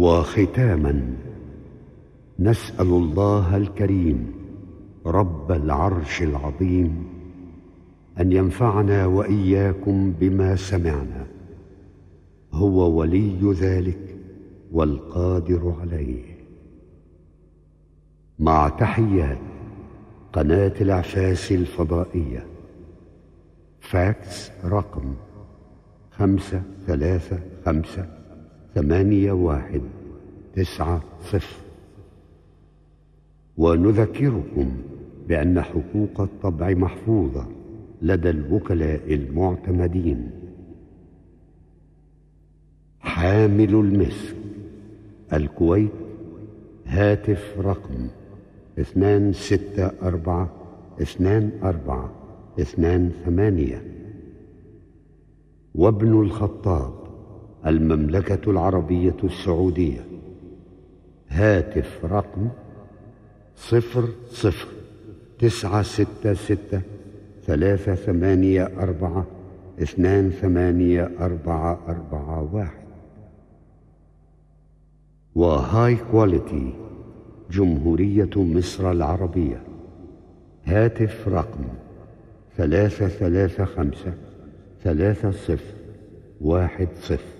وختاما نسأل الله الكريم رب العرش العظيم أن ينفعنا وإياكم بما سمعنا. هو ولي ذلك والقادر عليه. مع تحيات قناة الاعفاس الفضائية. فاكس رقم خمسة ثلاثة خمسة ثمانية واحد تسعة صفر. ونذكركم بأن حقوق الطبع محفوظة لدى الوكلاء المعتمدين. حامل المسك الكويت هاتف رقم اثنان ستة أربعة اثنان أربعة اثنان ثمانية. وابن الخطاب المملكة العربية السعودية. هاتف رقم صفر صفر تسعة ستة ستة ثلاثة ثمانية أربعة اثنان ثمانية أربعة أربعة واحد. وهاي كواليتي جمهورية مصر العربية. هاتف رقم ثلاثة ثلاثة خمسة ثلاثة صفر واحد صفر.